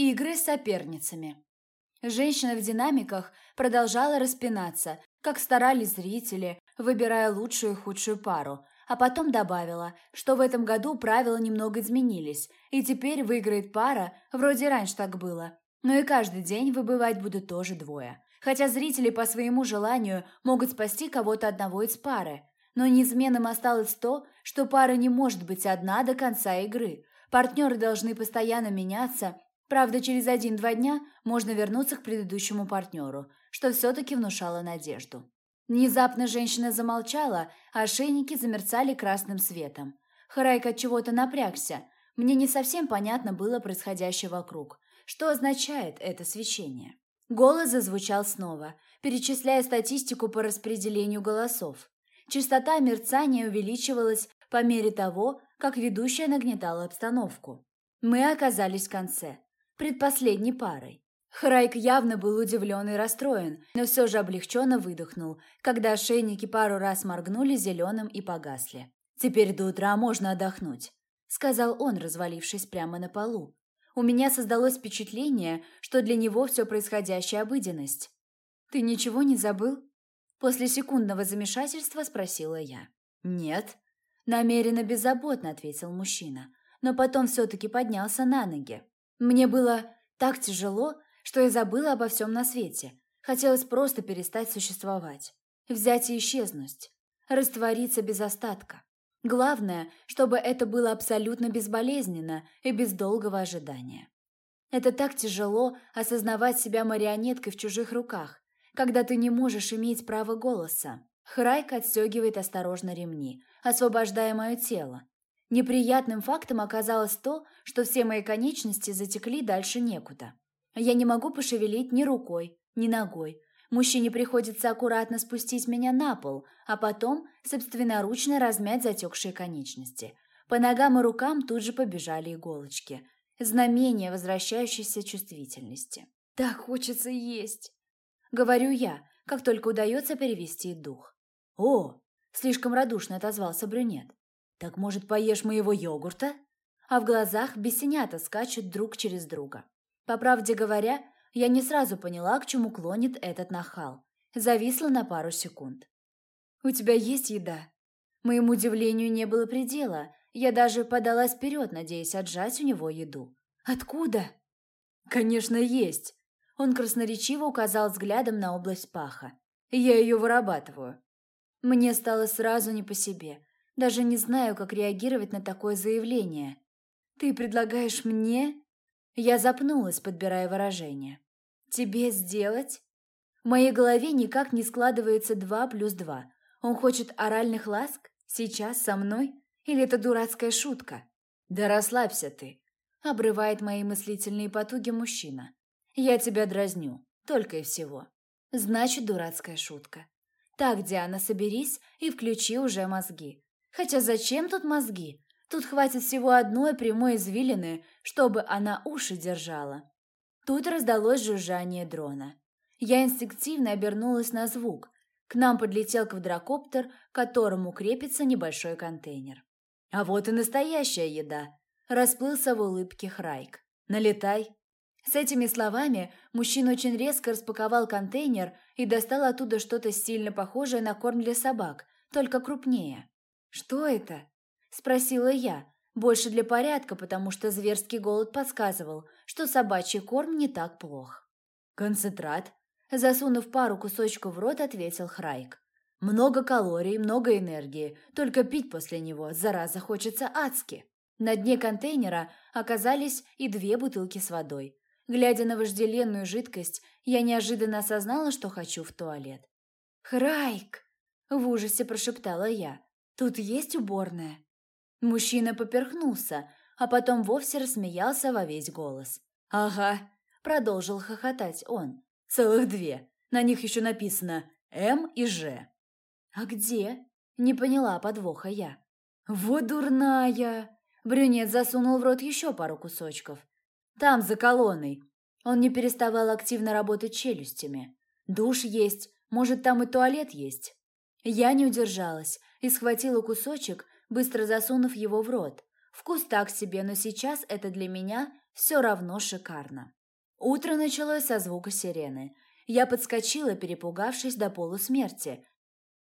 Игры с соперницами. Женщина в динамиках продолжала распинаться, как старались зрители, выбирая лучшую и худшую пару, а потом добавила, что в этом году правила немного изменились, и теперь выиграет пара, вроде раньше так было. Но и каждый день выбывать будут тоже двое. Хотя зрители по своему желанию могут спасти кого-то одного из пары. Но неизменным осталось то, что пара не может быть одна до конца игры. Партнеры должны постоянно меняться, Правда, через один-два дня можно вернуться к предыдущему партнеру, что все-таки внушало надежду. Внезапно женщина замолчала, а ошейники замерцали красным светом. Харайк от чего-то напрягся. Мне не совсем понятно было происходящее вокруг. Что означает это свечение? Голос зазвучал снова, перечисляя статистику по распределению голосов. Частота мерцания увеличивалась по мере того, как ведущая нагнетала обстановку. Мы оказались в конце предпоследней парой. Храйк явно был удивлен и расстроен, но все же облегченно выдохнул, когда ошейники пару раз моргнули зеленым и погасли. «Теперь до утра можно отдохнуть», — сказал он, развалившись прямо на полу. У меня создалось впечатление, что для него все происходящее обыденность. «Ты ничего не забыл?» После секундного замешательства спросила я. «Нет», — намеренно беззаботно ответил мужчина, но потом все-таки поднялся на ноги. Мне было так тяжело, что я забыла обо всем на свете. Хотелось просто перестать существовать, взять и исчезнуть, раствориться без остатка. Главное, чтобы это было абсолютно безболезненно и без долгого ожидания. Это так тяжело осознавать себя марионеткой в чужих руках, когда ты не можешь иметь права голоса. Храйк отстегивает осторожно ремни, освобождая мое тело, Неприятным фактом оказалось то, что все мои конечности затекли дальше некуда. Я не могу пошевелить ни рукой, ни ногой. Мужчине приходится аккуратно спустить меня на пол, а потом собственноручно размять затекшие конечности. По ногам и рукам тут же побежали иголочки. Знамение возвращающейся чувствительности. «Так хочется есть!» Говорю я, как только удается перевести дух. «О!» – слишком радушно отозвался брюнет. «Так, может, поешь моего йогурта?» А в глазах бесенята скачут друг через друга. По правде говоря, я не сразу поняла, к чему клонит этот нахал. Зависла на пару секунд. «У тебя есть еда?» Моему удивлению не было предела. Я даже подалась вперед, надеясь отжать у него еду. «Откуда?» «Конечно, есть!» Он красноречиво указал взглядом на область паха. «Я ее вырабатываю». Мне стало сразу не по себе. Даже не знаю, как реагировать на такое заявление. Ты предлагаешь мне? Я запнулась, подбирая выражение. Тебе сделать? В моей голове никак не складывается два плюс два. Он хочет оральных ласк? Сейчас со мной? Или это дурацкая шутка? Да расслабься ты, обрывает мои мыслительные потуги мужчина. Я тебя дразню, только и всего. Значит, дурацкая шутка. Так, Диана, соберись и включи уже мозги. Хотя зачем тут мозги? Тут хватит всего одной прямой извилины, чтобы она уши держала. Тут раздалось жужжание дрона. Я инстинктивно обернулась на звук. К нам подлетел квадрокоптер, к которому крепится небольшой контейнер. А вот и настоящая еда. Расплылся в улыбке Храйк. Налетай. С этими словами мужчина очень резко распаковал контейнер и достал оттуда что-то сильно похожее на корм для собак, только крупнее. «Что это?» – спросила я, больше для порядка, потому что зверский голод подсказывал, что собачий корм не так плох. «Концентрат», – засунув пару кусочков в рот, ответил Храйк. «Много калорий, много энергии, только пить после него, зараза, хочется адски». На дне контейнера оказались и две бутылки с водой. Глядя на вожделенную жидкость, я неожиданно осознала, что хочу в туалет. «Храйк!» – в ужасе прошептала я. Тут есть уборная?» Мужчина поперхнулся, а потом вовсе рассмеялся во весь голос. «Ага», — продолжил хохотать он. «Целых две. На них еще написано «М» и «Ж». «А где?» — не поняла подвоха я. «Вот дурная!» Брюнет засунул в рот еще пару кусочков. «Там, за колонной». Он не переставал активно работать челюстями. «Душ есть, может, там и туалет есть». Я не удержалась и схватила кусочек, быстро засунув его в рот. Вкус так себе, но сейчас это для меня все равно шикарно. Утро началось со звука сирены. Я подскочила, перепугавшись до полусмерти.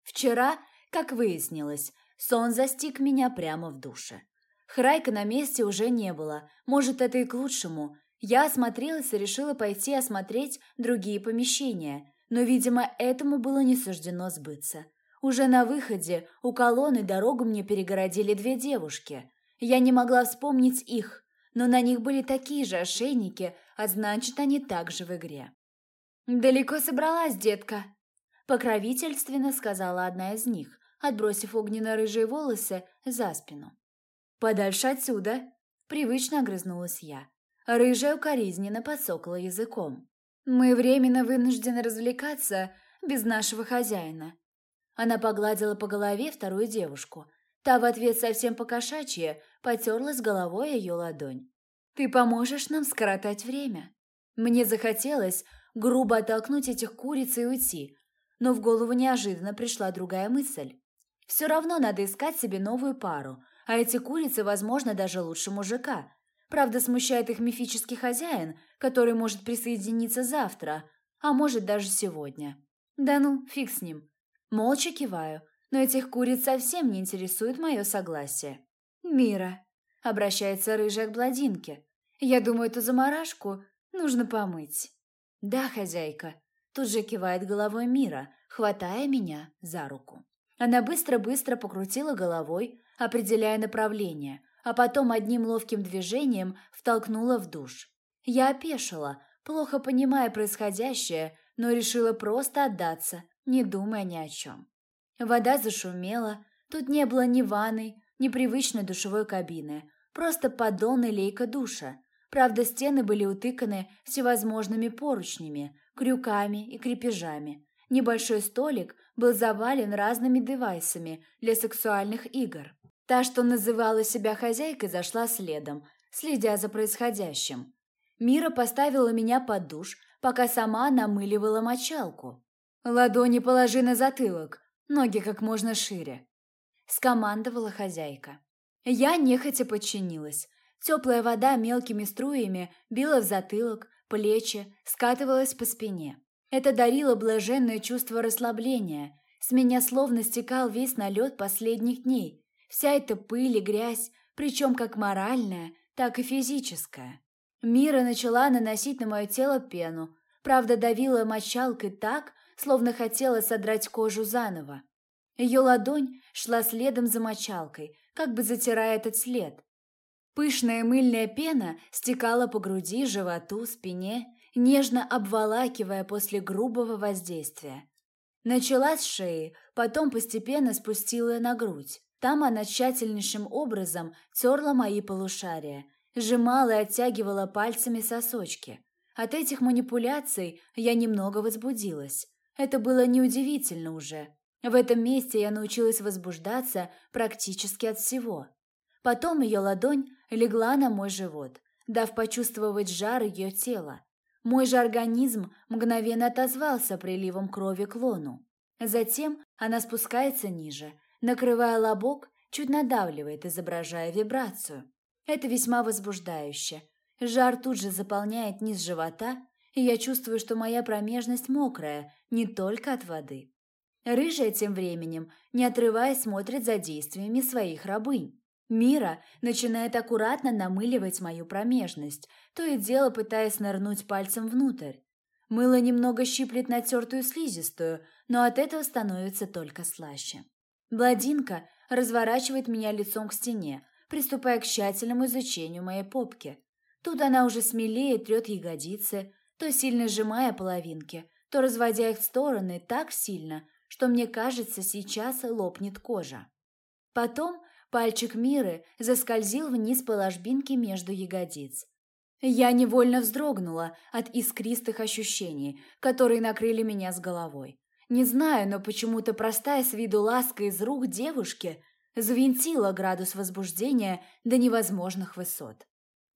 Вчера, как выяснилось, сон застиг меня прямо в душе. Храйка на месте уже не было. Может, это и к лучшему. Я осмотрелась и решила пойти осмотреть другие помещения, но, видимо, этому было не суждено сбыться. Уже на выходе у колонны дорогу мне перегородили две девушки. Я не могла вспомнить их, но на них были такие же ошейники, а значит, они также в игре. «Далеко собралась, детка?» Покровительственно сказала одна из них, отбросив огненно-рыжие волосы за спину. «Подальше отсюда!» Привычно огрызнулась я. Рыжая укоризненно подсокала языком. «Мы временно вынуждены развлекаться без нашего хозяина». Она погладила по голове вторую девушку. Та в ответ совсем покошачья потерлась головой ее ладонь. «Ты поможешь нам скоротать время?» Мне захотелось грубо оттолкнуть этих куриц и уйти, но в голову неожиданно пришла другая мысль. Все равно надо искать себе новую пару, а эти курицы, возможно, даже лучше мужика. Правда, смущает их мифический хозяин, который может присоединиться завтра, а может даже сегодня. Да ну, фиг с ним. Молча киваю, но этих куриц совсем не интересует мое согласие. «Мира», — обращается рыжая к бладинке, — «я думаю, эту заморашку нужно помыть». «Да, хозяйка», — тут же кивает головой Мира, хватая меня за руку. Она быстро-быстро покрутила головой, определяя направление, а потом одним ловким движением втолкнула в душ. Я опешила, плохо понимая происходящее, но решила просто отдаться, не думая ни о чем. Вода зашумела, тут не было ни ванной, ни привычной душевой кабины, просто поддон и лейка душа. Правда, стены были утыканы всевозможными поручнями, крюками и крепежами. Небольшой столик был завален разными девайсами для сексуальных игр. Та, что называла себя хозяйкой, зашла следом, следя за происходящим. Мира поставила меня под душ, пока сама намыливала мочалку. «Ладони положи на затылок, ноги как можно шире», — скомандовала хозяйка. Я нехотя подчинилась. Теплая вода мелкими струями била в затылок, плечи, скатывалась по спине. Это дарило блаженное чувство расслабления. С меня словно стекал весь налет последних дней. Вся эта пыль и грязь, причем как моральная, так и физическая. Мира начала наносить на мое тело пену, правда давила мочалкой так, словно хотела содрать кожу заново. Ее ладонь шла следом за мочалкой, как бы затирая этот след. Пышная мыльная пена стекала по груди, животу, спине нежно обволакивая после грубого воздействия. Начала с шеи, потом постепенно спустила на грудь. Там она тщательнейшим образом терла мои полушария, сжимала и оттягивала пальцами сосочки. От этих манипуляций я немного возбудилась. Это было неудивительно уже. В этом месте я научилась возбуждаться практически от всего. Потом ее ладонь легла на мой живот, дав почувствовать жар ее тела. Мой же организм мгновенно отозвался приливом крови к лону. Затем она спускается ниже, накрывая лобок, чуть надавливает, изображая вибрацию. Это весьма возбуждающе. Жар тут же заполняет низ живота, и я чувствую, что моя промежность мокрая, не только от воды. Рыжая тем временем, не отрываясь, смотрит за действиями своих рабынь. Мира начинает аккуратно намыливать мою промежность, то и дело пытаясь нырнуть пальцем внутрь. Мыло немного щиплет натертую слизистую, но от этого становится только слаще. Бладинка разворачивает меня лицом к стене, приступая к тщательному изучению моей попки. Тут она уже смелее трет ягодицы, то сильно сжимая половинки, то разводя их в стороны так сильно, что мне кажется, сейчас лопнет кожа. Потом Пальчик Миры заскользил вниз по ложбинке между ягодиц. Я невольно вздрогнула от искристых ощущений, которые накрыли меня с головой. Не знаю, но почему-то простая с виду ласка из рук девушки завинтила градус возбуждения до невозможных высот.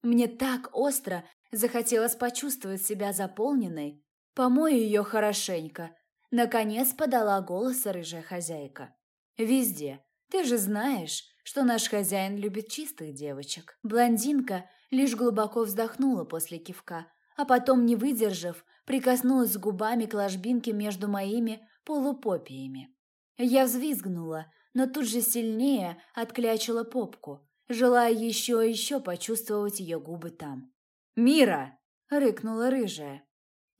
Мне так остро захотелось почувствовать себя заполненной. Помою ее хорошенько. Наконец подала голос рыжая хозяйка. Везде. Ты же знаешь, что наш хозяин любит чистых девочек. Блондинка лишь глубоко вздохнула после кивка, а потом, не выдержав, прикоснулась губами к ложбинке между моими полупопиями. Я взвизгнула, но тут же сильнее отклячила попку, желая еще и еще почувствовать ее губы там. «Мира!» — рыкнула рыжая.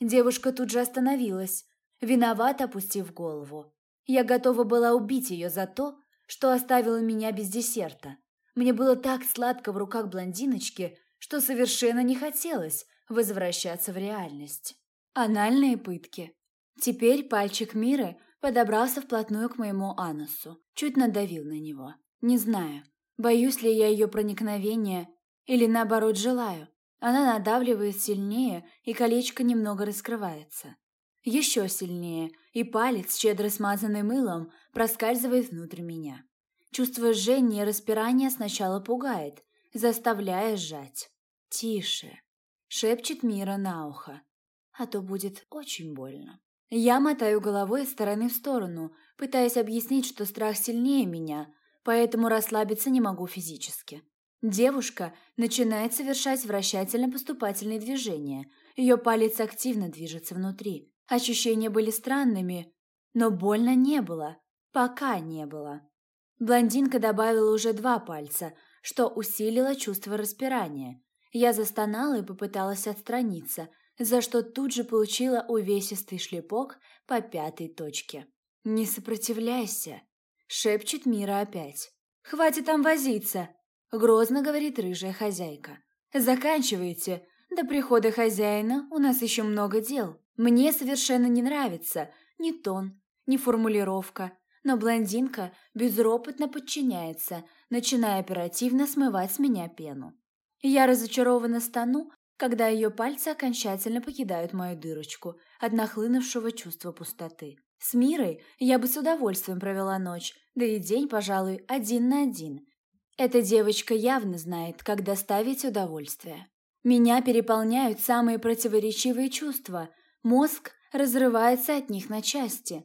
Девушка тут же остановилась, виновато опустив голову. Я готова была убить ее за то, что оставила меня без десерта. Мне было так сладко в руках блондиночки, что совершенно не хотелось возвращаться в реальность. Анальные пытки. Теперь пальчик Миры подобрался вплотную к моему анусу, чуть надавил на него. Не знаю, боюсь ли я ее проникновения или наоборот желаю. Она надавливает сильнее, и колечко немного раскрывается. Еще сильнее, и палец, щедро смазанный мылом, проскальзывает внутрь меня. Чувство жжения и распирания сначала пугает, заставляя сжать. «Тише!» — шепчет Мира на ухо. «А то будет очень больно». Я мотаю головой из стороны в сторону, пытаясь объяснить, что страх сильнее меня, поэтому расслабиться не могу физически. Девушка начинает совершать вращательно-поступательные движения. Ее палец активно движется внутри. Ощущения были странными, но больно не было. Пока не было. Блондинка добавила уже два пальца, что усилило чувство распирания. Я застонала и попыталась отстраниться, за что тут же получила увесистый шлепок по пятой точке. «Не сопротивляйся», — шепчет Мира опять. «Хватит там возиться», — грозно говорит рыжая хозяйка. «Заканчивайте. До прихода хозяина у нас еще много дел. Мне совершенно не нравится ни тон, ни формулировка, но блондинка безропотно подчиняется, начиная оперативно смывать с меня пену. Я разочарованно стану, когда ее пальцы окончательно покидают мою дырочку от нахлынувшего чувства пустоты. С Мирой я бы с удовольствием провела ночь, да и день, пожалуй, один на один. Эта девочка явно знает, как доставить удовольствие. Меня переполняют самые противоречивые чувства. Мозг разрывается от них на части.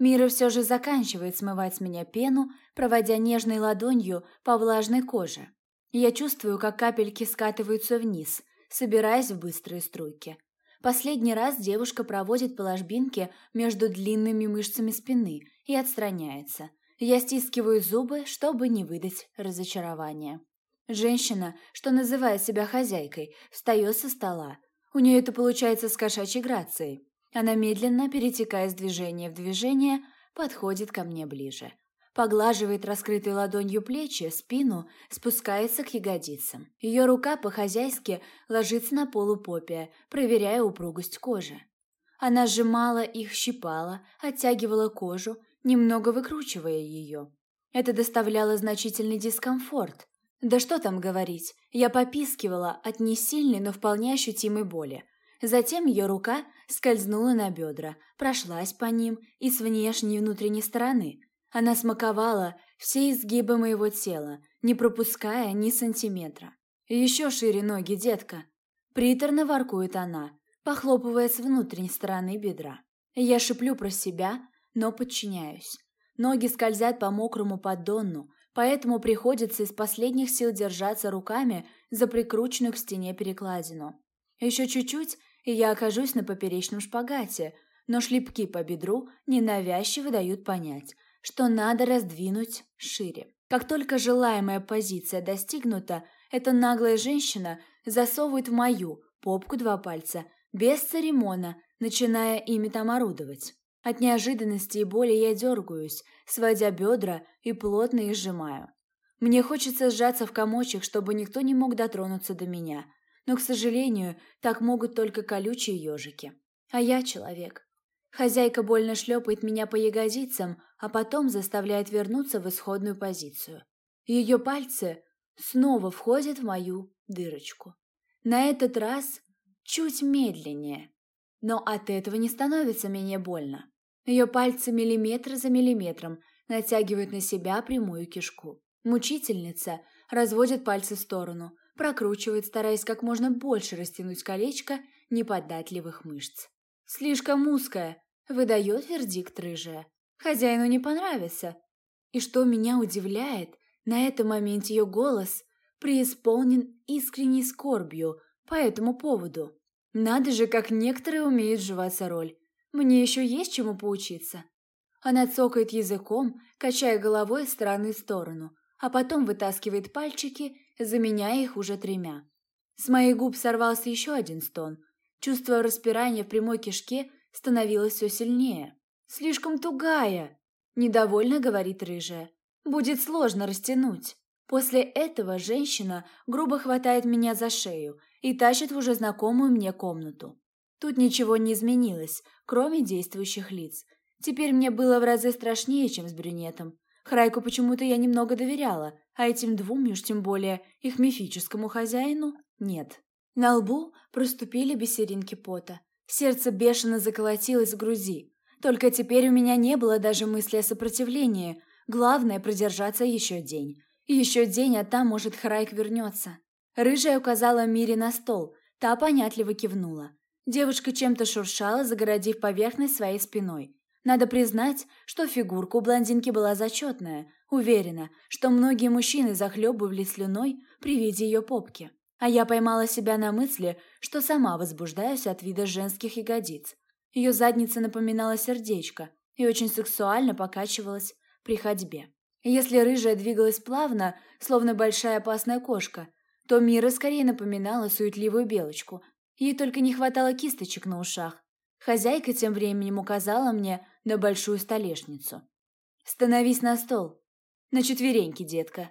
Мира все же заканчивает смывать с меня пену, проводя нежной ладонью по влажной коже. Я чувствую, как капельки скатываются вниз – собираясь в быстрые струйки. Последний раз девушка проводит по ложбинке между длинными мышцами спины и отстраняется. Я стискиваю зубы, чтобы не выдать разочарования. Женщина, что называет себя хозяйкой, встает со стола. У нее это получается с кошачьей грацией. Она медленно, перетекая с движения в движение, подходит ко мне ближе поглаживает раскрытой ладонью плечи, спину, спускается к ягодицам. Ее рука по-хозяйски ложится на полупопия, проверяя упругость кожи. Она сжимала их, щипала, оттягивала кожу, немного выкручивая ее. Это доставляло значительный дискомфорт. Да что там говорить, я попискивала от несильной, но вполне ощутимой боли. Затем ее рука скользнула на бедра, прошлась по ним и с внешней и внутренней стороны, она смаковала все изгибы моего тела, не пропуская ни сантиметра. «Еще шире ноги, детка!» Приторно воркует она, похлопывая с внутренней стороны бедра. Я шиплю про себя, но подчиняюсь. Ноги скользят по мокрому поддону, поэтому приходится из последних сил держаться руками за прикрученную к стене перекладину. Еще чуть-чуть, и я окажусь на поперечном шпагате, но шлепки по бедру ненавязчиво дают понять, что надо раздвинуть шире. Как только желаемая позиция достигнута, эта наглая женщина засовывает в мою попку два пальца, без церемона, начиная ими там орудовать. От неожиданности и боли я дергаюсь, сводя бедра и плотно их сжимаю. Мне хочется сжаться в комочек, чтобы никто не мог дотронуться до меня, но, к сожалению, так могут только колючие ежики. А я человек. Хозяйка больно шлепает меня по ягодицам, а потом заставляет вернуться в исходную позицию. Ее пальцы снова входят в мою дырочку. На этот раз чуть медленнее, но от этого не становится менее больно. Ее пальцы миллиметр за миллиметром натягивают на себя прямую кишку. Мучительница разводит пальцы в сторону, прокручивает, стараясь как можно больше растянуть колечко неподатливых мышц. Слишком узкая, Выдает вердикт рыжая. Хозяину не понравится. И что меня удивляет, на этом моменте ее голос преисполнен искренней скорбью по этому поводу. Надо же, как некоторые умеют сживаться роль. Мне еще есть чему поучиться. Она цокает языком, качая головой из стороны в сторону, а потом вытаскивает пальчики, заменяя их уже тремя. С моих губ сорвался еще один стон. Чувство распирания в прямой кишке становилось все сильнее. «Слишком тугая!» – недовольно говорит рыжая. «Будет сложно растянуть». После этого женщина грубо хватает меня за шею и тащит в уже знакомую мне комнату. Тут ничего не изменилось, кроме действующих лиц. Теперь мне было в разы страшнее, чем с брюнетом. Храйку почему-то я немного доверяла, а этим двум, уж тем более их мифическому хозяину, нет. На лбу проступили бисеринки пота. Сердце бешено заколотилось в груди. Только теперь у меня не было даже мысли о сопротивлении. Главное – продержаться еще день. Еще день, а там, может, Храйк вернется. Рыжая указала Мире на стол. Та понятливо кивнула. Девушка чем-то шуршала, загородив поверхность своей спиной. Надо признать, что фигурка у блондинки была зачетная. Уверена, что многие мужчины захлебывались слюной при виде ее попки. А я поймала себя на мысли, что сама возбуждаюсь от вида женских ягодиц. Ее задница напоминала сердечко и очень сексуально покачивалась при ходьбе. Если рыжая двигалась плавно, словно большая опасная кошка, то Мира скорее напоминала суетливую белочку. Ей только не хватало кисточек на ушах. Хозяйка тем временем указала мне на большую столешницу. «Становись на стол. На четвереньки, детка».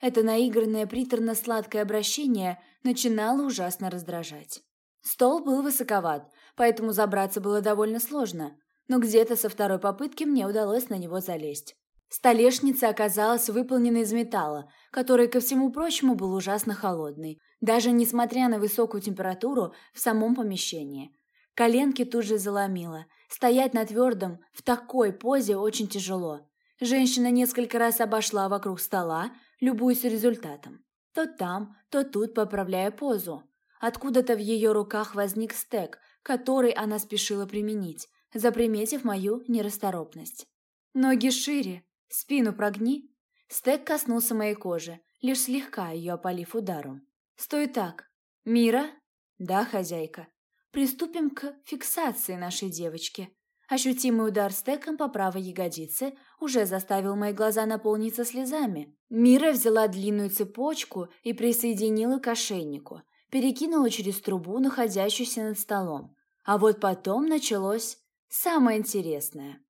Это наигранное приторно-сладкое обращение начинало ужасно раздражать. Стол был высоковат, поэтому забраться было довольно сложно, но где-то со второй попытки мне удалось на него залезть. Столешница оказалась выполнена из металла, который, ко всему прочему, был ужасно холодный, даже несмотря на высокую температуру в самом помещении. Коленки тут же заломило. Стоять на твердом в такой позе очень тяжело. Женщина несколько раз обошла вокруг стола, любуясь результатом. То там, то тут поправляя позу. Откуда-то в ее руках возник стек, который она спешила применить, заприметив мою нерасторопность. Ноги шире, Спину прогни. Стек коснулся моей кожи, лишь слегка ее опалив ударом. Стой так. Мира? Да, хозяйка. Приступим к фиксации нашей девочки. Ощутимый удар стеком по правой ягодице уже заставил мои глаза наполниться слезами. Мира взяла длинную цепочку и присоединила к ошейнику, перекинула через трубу, находящуюся над столом. А вот потом началось самое интересное.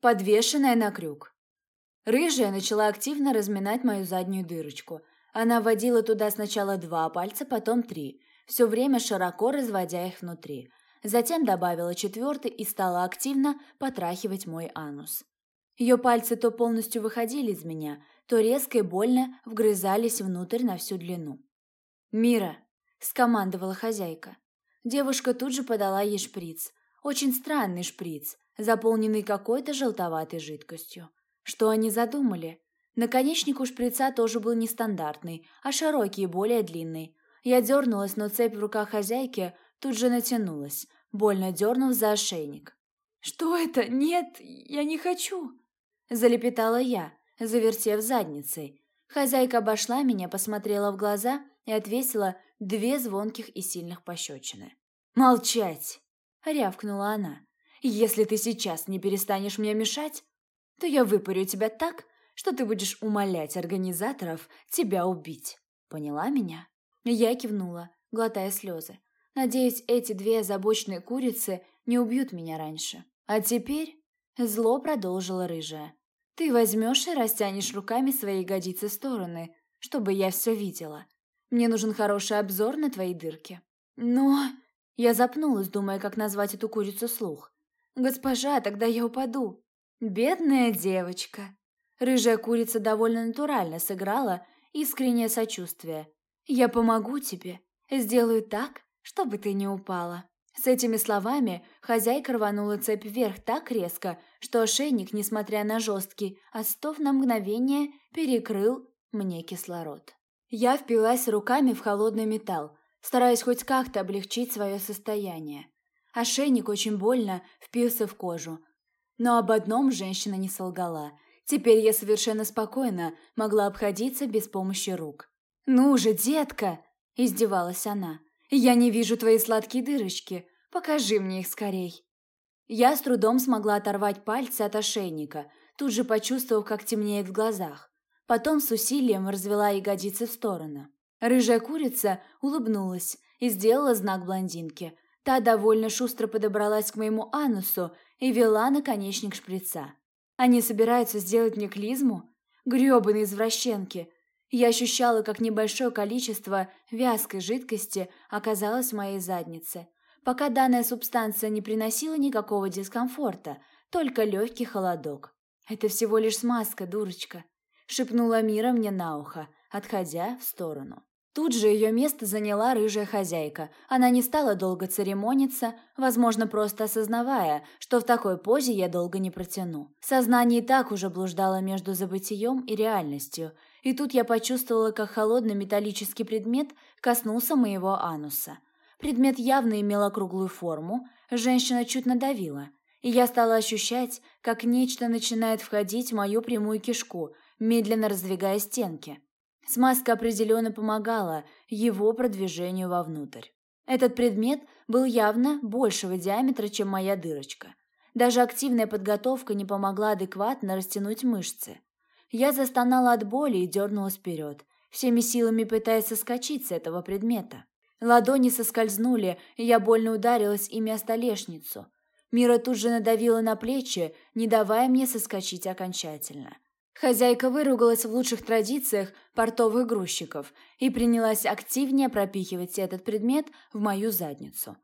Подвешенная на крюк. Рыжая начала активно разминать мою заднюю дырочку. Она вводила туда сначала два пальца, потом три, все время широко разводя их внутри. Затем добавила четвертый и стала активно потрахивать мой анус. Ее пальцы то полностью выходили из меня, то резко и больно вгрызались внутрь на всю длину. «Мира!» – скомандовала хозяйка. Девушка тут же подала ей шприц. Очень странный шприц, заполненный какой-то желтоватой жидкостью. Что они задумали? Наконечник у шприца тоже был нестандартный, а широкий и более длинный. Я дернулась, но цепь в руках хозяйки тут же натянулась, больно дернув за ошейник. «Что это? Нет, я не хочу!» Залепетала я, завертев задницей. Хозяйка обошла меня, посмотрела в глаза и отвесила две звонких и сильных пощечины. «Молчать!» — рявкнула она. «Если ты сейчас не перестанешь мне мешать, то я выпарю тебя так, что ты будешь умолять организаторов тебя убить. Поняла меня?» Я кивнула, глотая слезы. Надеюсь, эти две озабоченные курицы не убьют меня раньше. А теперь зло продолжила рыжая. Ты возьмешь и растянешь руками свои ягодицы стороны, чтобы я все видела. Мне нужен хороший обзор на твои дырки. Но... Я запнулась, думая, как назвать эту курицу слух. «Госпожа, тогда я упаду». Бедная девочка. Рыжая курица довольно натурально сыграла искреннее сочувствие. Я помогу тебе, сделаю так, чтобы ты не упала. С этими словами хозяйка рванула цепь вверх так резко, что ошейник, несмотря на жесткий остов на мгновение, перекрыл мне кислород. Я впилась руками в холодный металл, стараясь хоть как-то облегчить свое состояние. Ошейник очень больно впился в кожу, но об одном женщина не солгала. Теперь я совершенно спокойно могла обходиться без помощи рук. «Ну же, детка!» – издевалась она. «Я не вижу твои сладкие дырочки. Покажи мне их скорей». Я с трудом смогла оторвать пальцы от ошейника, тут же почувствовав, как темнеет в глазах. Потом с усилием развела ягодицы в сторону. Рыжая курица улыбнулась и сделала знак блондинке. Та довольно шустро подобралась к моему анусу и вела наконечник шприца. Они собираются сделать мне клизму? Грёбаные извращенки! Я ощущала, как небольшое количество вязкой жидкости оказалось в моей заднице. Пока данная субстанция не приносила никакого дискомфорта, только легкий холодок. «Это всего лишь смазка, дурочка», — шепнула Мира мне на ухо, отходя в сторону. Тут же ее место заняла рыжая хозяйка. Она не стала долго церемониться, возможно, просто осознавая, что в такой позе я долго не протяну. Сознание и так уже блуждало между забытием и реальностью, и тут я почувствовала, как холодный металлический предмет коснулся моего ануса. Предмет явно имел округлую форму, женщина чуть надавила, и я стала ощущать, как нечто начинает входить в мою прямую кишку, медленно раздвигая стенки. Смазка определенно помогала его продвижению вовнутрь. Этот предмет был явно большего диаметра, чем моя дырочка. Даже активная подготовка не помогла адекватно растянуть мышцы. Я застонала от боли и дернулась вперед, всеми силами пытаясь соскочить с этого предмета. Ладони соскользнули, и я больно ударилась ими о столешницу. Мира тут же надавила на плечи, не давая мне соскочить окончательно. Хозяйка выругалась в лучших традициях портовых грузчиков и принялась активнее пропихивать этот предмет в мою задницу.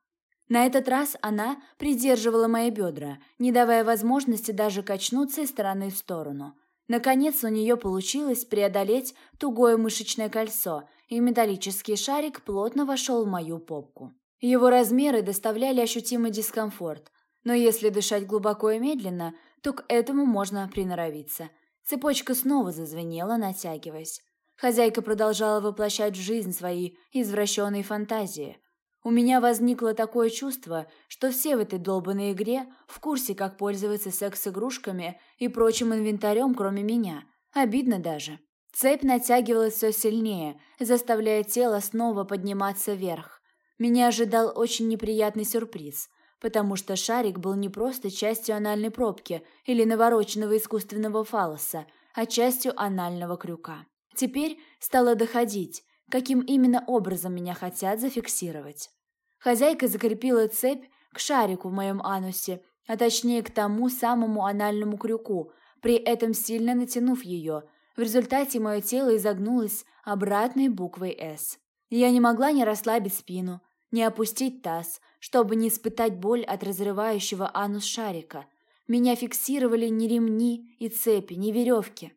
На этот раз она придерживала мои бедра, не давая возможности даже качнуться из стороны в сторону. Наконец у нее получилось преодолеть тугое мышечное кольцо, и металлический шарик плотно вошел в мою попку. Его размеры доставляли ощутимый дискомфорт, но если дышать глубоко и медленно, то к этому можно приноровиться – Цепочка снова зазвенела, натягиваясь. Хозяйка продолжала воплощать в жизнь свои извращенные фантазии. У меня возникло такое чувство, что все в этой долбанной игре в курсе, как пользоваться секс-игрушками и прочим инвентарем, кроме меня. Обидно даже. Цепь натягивалась все сильнее, заставляя тело снова подниматься вверх. Меня ожидал очень неприятный сюрприз – потому что шарик был не просто частью анальной пробки или навороченного искусственного фалоса, а частью анального крюка. Теперь стало доходить, каким именно образом меня хотят зафиксировать. Хозяйка закрепила цепь к шарику в моем анусе, а точнее к тому самому анальному крюку, при этом сильно натянув ее. В результате мое тело изогнулось обратной буквой «С». Я не могла не расслабить спину, не опустить таз, чтобы не испытать боль от разрывающего анус шарика. Меня фиксировали не ремни и цепи, не веревки.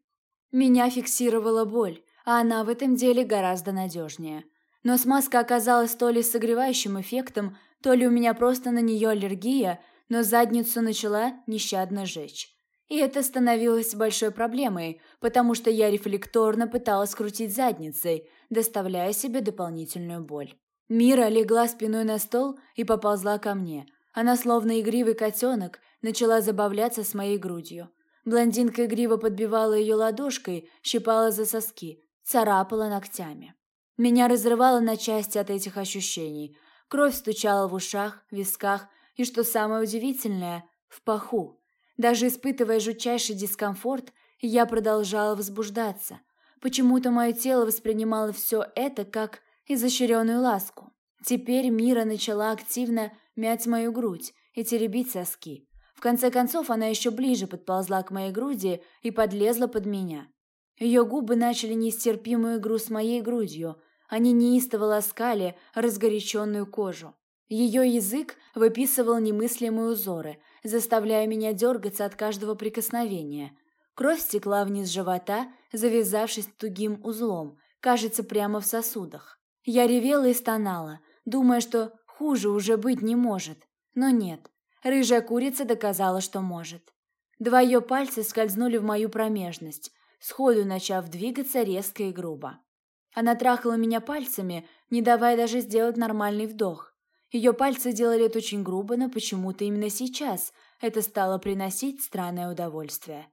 Меня фиксировала боль, а она в этом деле гораздо надежнее. Но смазка оказалась то ли согревающим эффектом, то ли у меня просто на нее аллергия, но задницу начала нещадно жечь. И это становилось большой проблемой, потому что я рефлекторно пыталась крутить задницей, доставляя себе дополнительную боль. Мира легла спиной на стол и поползла ко мне. Она, словно игривый котенок, начала забавляться с моей грудью. Блондинка игриво подбивала ее ладошкой, щипала за соски, царапала ногтями. Меня разрывало на части от этих ощущений. Кровь стучала в ушах, висках и, что самое удивительное, в паху. Даже испытывая жутчайший дискомфорт, я продолжала возбуждаться. Почему-то мое тело воспринимало все это как изощренную ласку. Теперь Мира начала активно мять мою грудь и теребить соски. В конце концов, она еще ближе подползла к моей груди и подлезла под меня. Ее губы начали нестерпимую игру с моей грудью. Они неистово ласкали разгоряченную кожу. Ее язык выписывал немыслимые узоры, заставляя меня дергаться от каждого прикосновения. Кровь стекла вниз живота, завязавшись тугим узлом, кажется, прямо в сосудах. Я ревела и стонала, думая, что хуже уже быть не может. Но нет, рыжая курица доказала, что может. Два ее пальца скользнули в мою промежность, сходу начав двигаться резко и грубо. Она трахала меня пальцами, не давая даже сделать нормальный вдох. Ее пальцы делали это очень грубо, но почему-то именно сейчас это стало приносить странное удовольствие.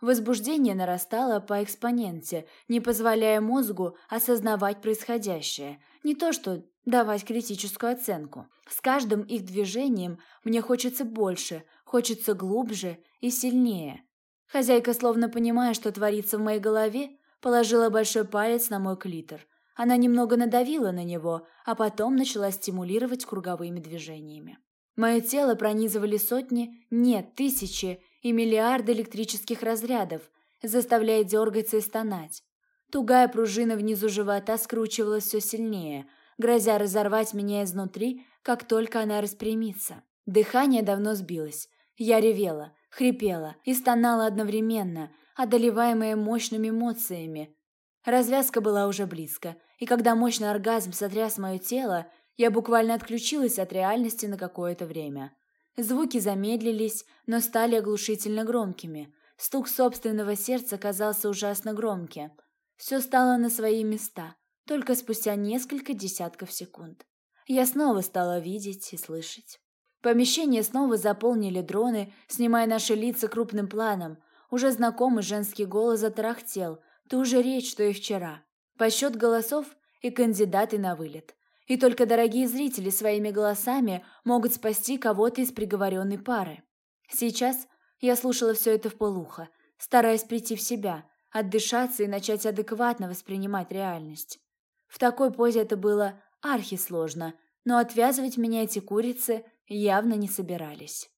Возбуждение нарастало по экспоненте, не позволяя мозгу осознавать происходящее, не то что давать критическую оценку. С каждым их движением мне хочется больше, хочется глубже и сильнее. Хозяйка, словно понимая, что творится в моей голове, положила большой палец на мой клитор. Она немного надавила на него, а потом начала стимулировать круговыми движениями. Мое тело пронизывали сотни, нет, тысячи и миллиарды электрических разрядов, заставляя дергаться и стонать. Тугая пружина внизу живота скручивалась все сильнее, грозя разорвать меня изнутри, как только она распрямится. Дыхание давно сбилось. Я ревела, хрипела и стонала одновременно, одолеваемая мощными эмоциями. Развязка была уже близко, и когда мощный оргазм сотряс мое тело, я буквально отключилась от реальности на какое-то время. Звуки замедлились, но стали оглушительно громкими. Стук собственного сердца казался ужасно громким. Все стало на свои места, только спустя несколько десятков секунд. Я снова стала видеть и слышать. Помещение снова заполнили дроны, снимая наши лица крупным планом. Уже знакомый женский голос затарахтел, ту же речь, что и вчера. Подсчет голосов и кандидаты на вылет. И только дорогие зрители своими голосами могут спасти кого-то из приговоренной пары. Сейчас я слушала все это в полухо, стараясь прийти в себя, отдышаться и начать адекватно воспринимать реальность. В такой позе это было архисложно, но отвязывать меня эти курицы явно не собирались.